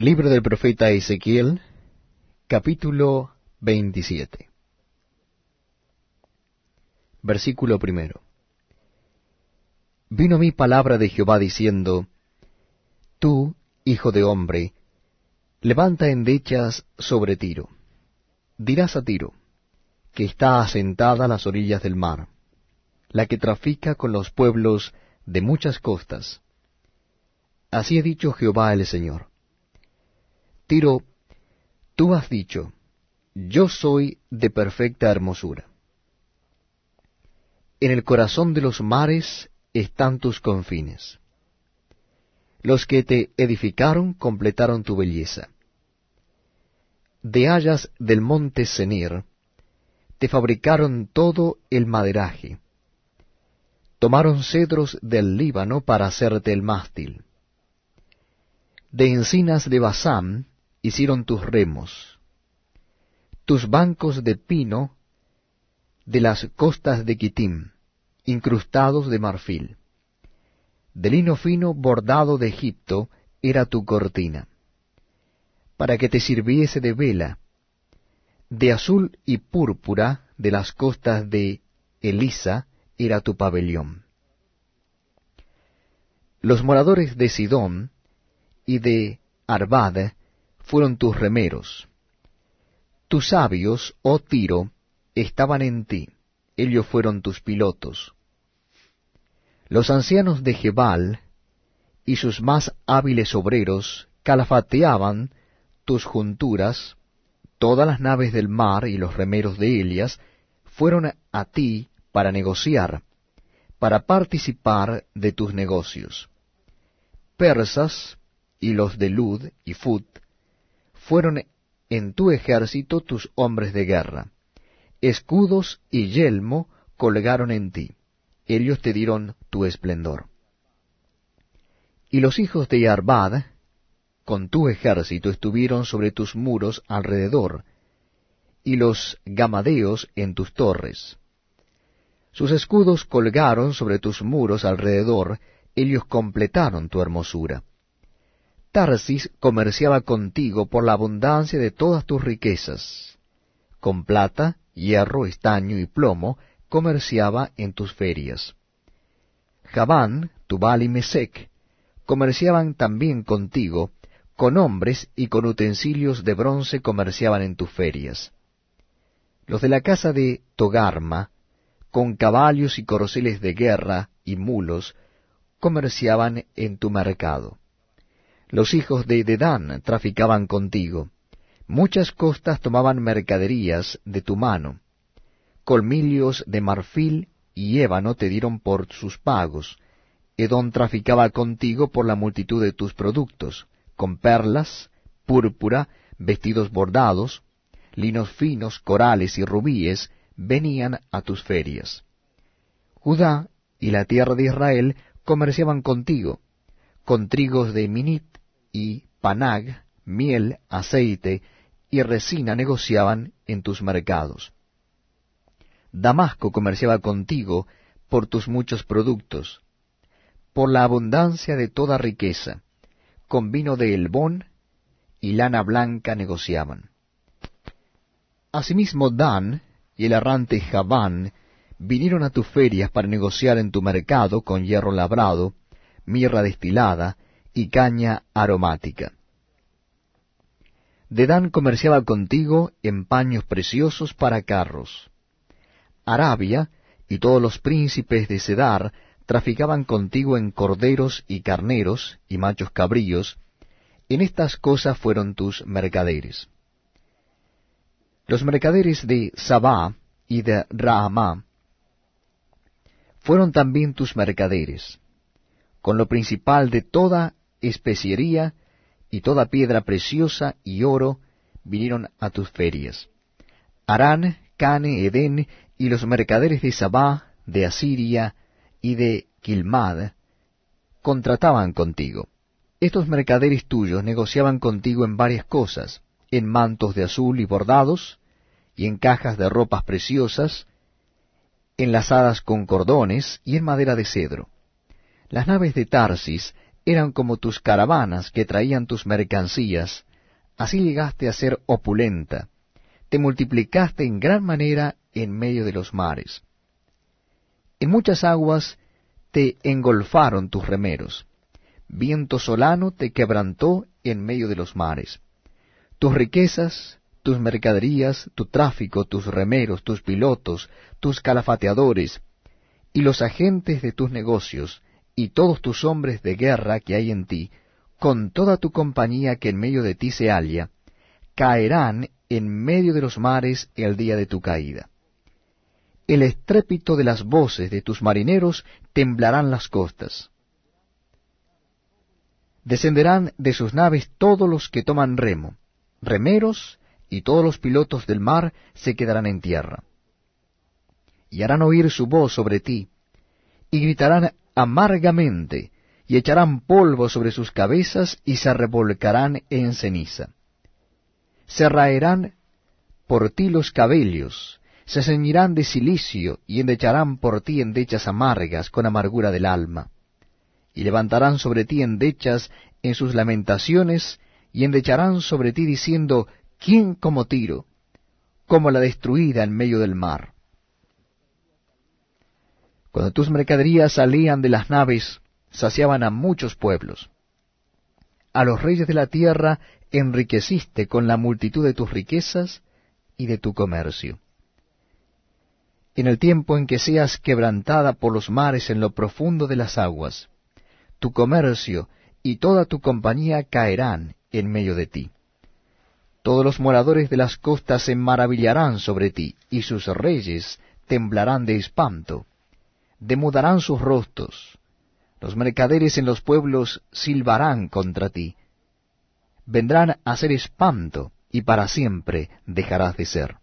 Libro del profeta Ezequiel, capítulo 27. Versículo primero. Vino mi palabra de Jehová diciendo, Tú, hijo de hombre, levanta endechas sobre Tiro. Dirás a Tiro, que está asentada a las orillas del mar, la que trafica con los pueblos de muchas costas. Así ha dicho Jehová el Señor. Tiro, tú has dicho, yo soy de perfecta hermosura. En el corazón de los mares están tus confines. Los que te edificaron completaron tu belleza. De hayas del monte Senir, te fabricaron todo el maderaje. Tomaron cedros del Líbano para hacerte el mástil. De encinas de Basán hicieron tus remos, tus bancos de pino de las costas de Quitim, incrustados de marfil. De lino fino bordado de Egipto era tu cortina, para que te sirviese de vela, de azul y púrpura de las costas de Elisa era tu pabellón. Los moradores de Sidón y de Arbad fueron tus remeros. Tus sabios, oh Tiro, estaban en ti, ellos fueron tus pilotos. Los ancianos de Jebal y sus más hábiles obreros calafateaban tus junturas, todas las naves del mar y los remeros de Elias fueron a ti para negociar, para participar de tus negocios. Persas y los de Lud y Fut fueron en tu ejército tus hombres de guerra. Escudos y yelmo colgaron en ti. Ellos te dieron tu esplendor. Y los hijos de Arbad, con tu ejército, estuvieron sobre tus muros alrededor, y los gamadeos en tus torres. Sus escudos colgaron sobre tus muros alrededor, ellos completaron tu hermosura. Tarsis comerciaba contigo por la abundancia de todas tus riquezas. Con plata, hierro, estaño y plomo comerciaba en tus ferias. Javán, Tubal y Mesec comerciaban también contigo, con hombres y con utensilios de bronce comerciaban en tus ferias. Los de la casa de Togarma, con caballos y corceles de guerra y mulos, comerciaban en tu mercado. Los hijos de Dedán traficaban contigo. Muchas costas tomaban mercaderías de tu mano. Colmillos de marfil y ébano te dieron por sus pagos. Edón traficaba contigo por la multitud de tus productos, con perlas, púrpura, vestidos bordados, linos finos, corales y rubíes, venían a tus ferias. Judá y la tierra de Israel comerciaban contigo, con trigos de Minit y Panag, miel, aceite y resina negociaban en tus mercados. Damasco comerciaba contigo por tus muchos productos, por la abundancia de toda riqueza, con vino de Elbón y lana blanca negociaban. Asimismo Dan y el errante Javán vinieron a tus ferias para negociar en tu mercado con hierro labrado, mirra destilada y caña aromática. Dedán comerciaba contigo en paños preciosos para carros. Arabia y todos los príncipes de Sedar traficaban contigo en corderos y carneros y machos cabríos, en estas cosas fueron tus mercaderes. Los mercaderes de Sabá y de Raamá fueron también tus mercaderes, con lo principal de toda especiería y toda piedra preciosa y oro vinieron a tus ferias. Arán, Cane, Edén y los mercaderes de Sabá, de Asiria y de Quilmad contrataban contigo. Estos mercaderes tuyos negociaban contigo en varias cosas, en mantos de azul y bordados, y en cajas de ropas preciosas, enlazadas con cordones y en madera de cedro. Las naves de Tarsis eran como tus caravanas que traían tus mercancías, así llegaste a ser opulenta, te multiplicaste en gran manera en medio de los mares. En muchas aguas te engolfaron tus remeros, viento solano te quebrantó en medio de los mares. Tus riquezas, tus mercaderías, tu tráfico, tus remeros, tus pilotos, tus calafateadores, y los agentes de tus negocios, y todos tus hombres de guerra que hay en ti, con toda tu compañía que en medio de ti se halla, caerán en medio de los mares el día de tu caída. El estrépito de las voces de tus marineros temblarán las costas. Descenderán de sus naves todos los que toman remo, remeros y todos los pilotos del mar se quedarán en tierra. Y harán oír su voz sobre ti, y gritarán amargamente, y echarán polvo sobre sus cabezas, y se revolcarán en ceniza. Se raerán por ti los cabellos, se ceñirán de silicio, y endecharán por ti endechas amargas con amargura del alma. Y levantarán sobre ti endechas en sus lamentaciones, y endecharán sobre ti diciendo, ¿quién como Tiro? Como la destruida en medio del mar. Cuando tus mercaderías salían de las naves, saciaban a muchos pueblos. A los reyes de la tierra enriqueciste con la multitud de tus riquezas y de tu comercio. En el tiempo en que seas quebrantada por los mares en lo profundo de las aguas, tu comercio y toda tu compañía caerán en medio de ti. Todos los moradores de las costas se maravillarán sobre ti, y sus reyes temblarán de espanto, demudarán sus rostros, los mercaderes en los pueblos silbarán contra ti, vendrán a ser espanto, y para siempre dejarás de ser.